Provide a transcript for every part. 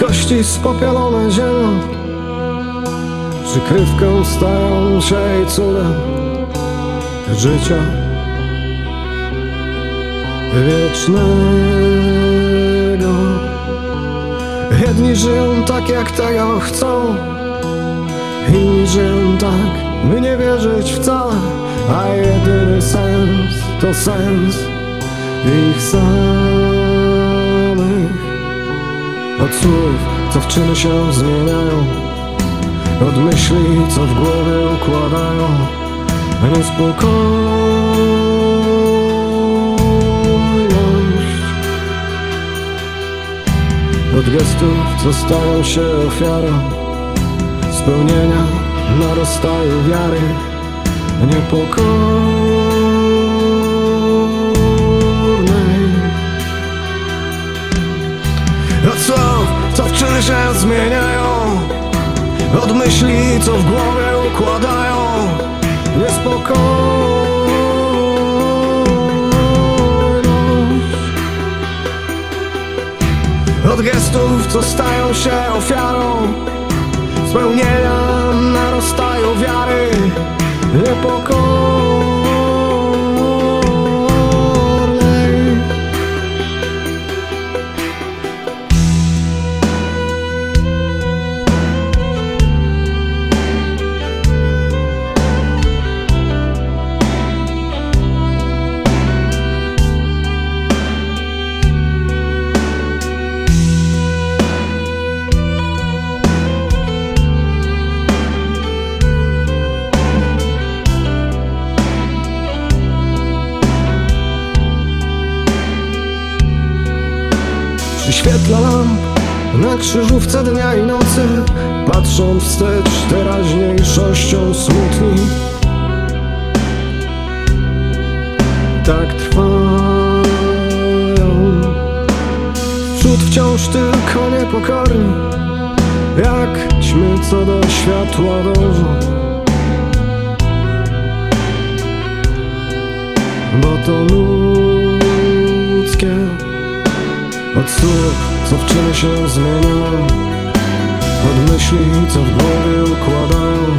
Kości spopielone ziemią. Przykrywką stają się jej cudem Życia. Wiecznego. Jedni żyją tak jak tego chcą. Inni żyją tak, by nie wierzyć wcale A jedyny sens to sens ich samych Od słów, co w czyny się zmieniają. Od myśli, co w głowie układają. Niespokojność Od gestów, co stają się ofiarą. Spełnienia narostają wiary. Niepokornej Od gestów, co stają się ofiarą Spełnienia narostają wiary Niepokornej świetle lamp na krzyżówce dnia i nocy Patrząc wstecz teraźniejszością smutni. Tak trwają. Wśród wciąż tylko niepokorni Jak ćmy co do światła dążą. Bo to ludzkie od słów, co w czyny się zmieniają Od myśli, co w głowie układają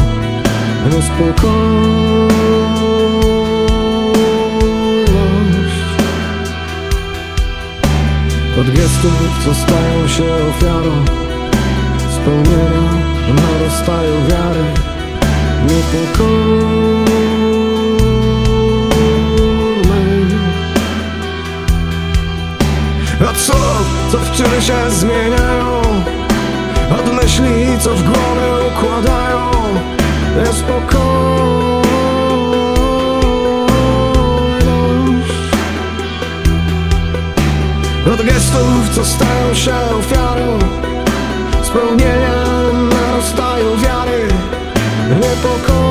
Niespokojność Od gestów, co stają się ofiarą Spełnienia narostają wiary Niepokornej co w czyny się zmieniają. Od myśli, co w głowie układają. Niespokojność Od gestów, co stają się ofiarą. Spełnienia narostają wiary. Niepokornej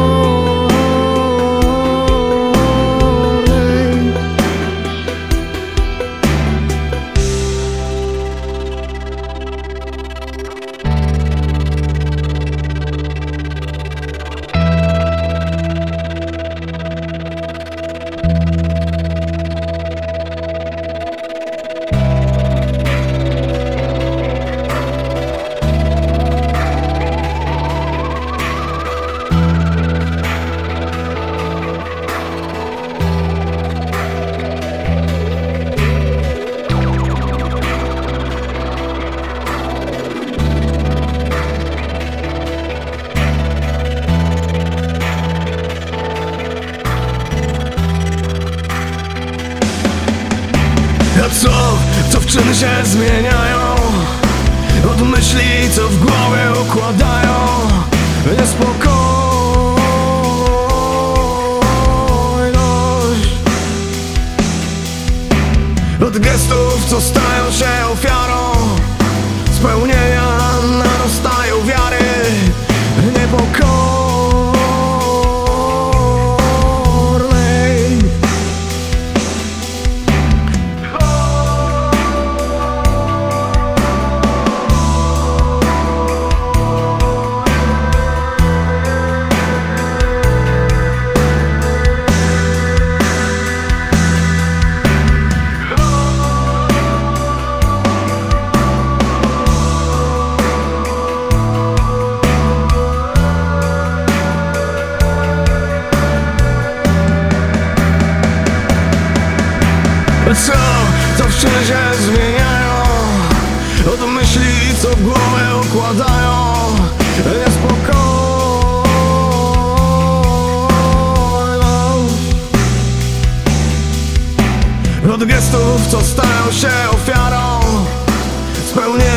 co w czyny się zmieniają. Od myśli, co w głowie układają. Niespokojność. Od gestów, co stają się ofiarą. Spełnienia Co, co w się zmieniają. Od myśli, co w głowę układają. Niespokojność Od gestów, co stają się ofiarą. Spełniają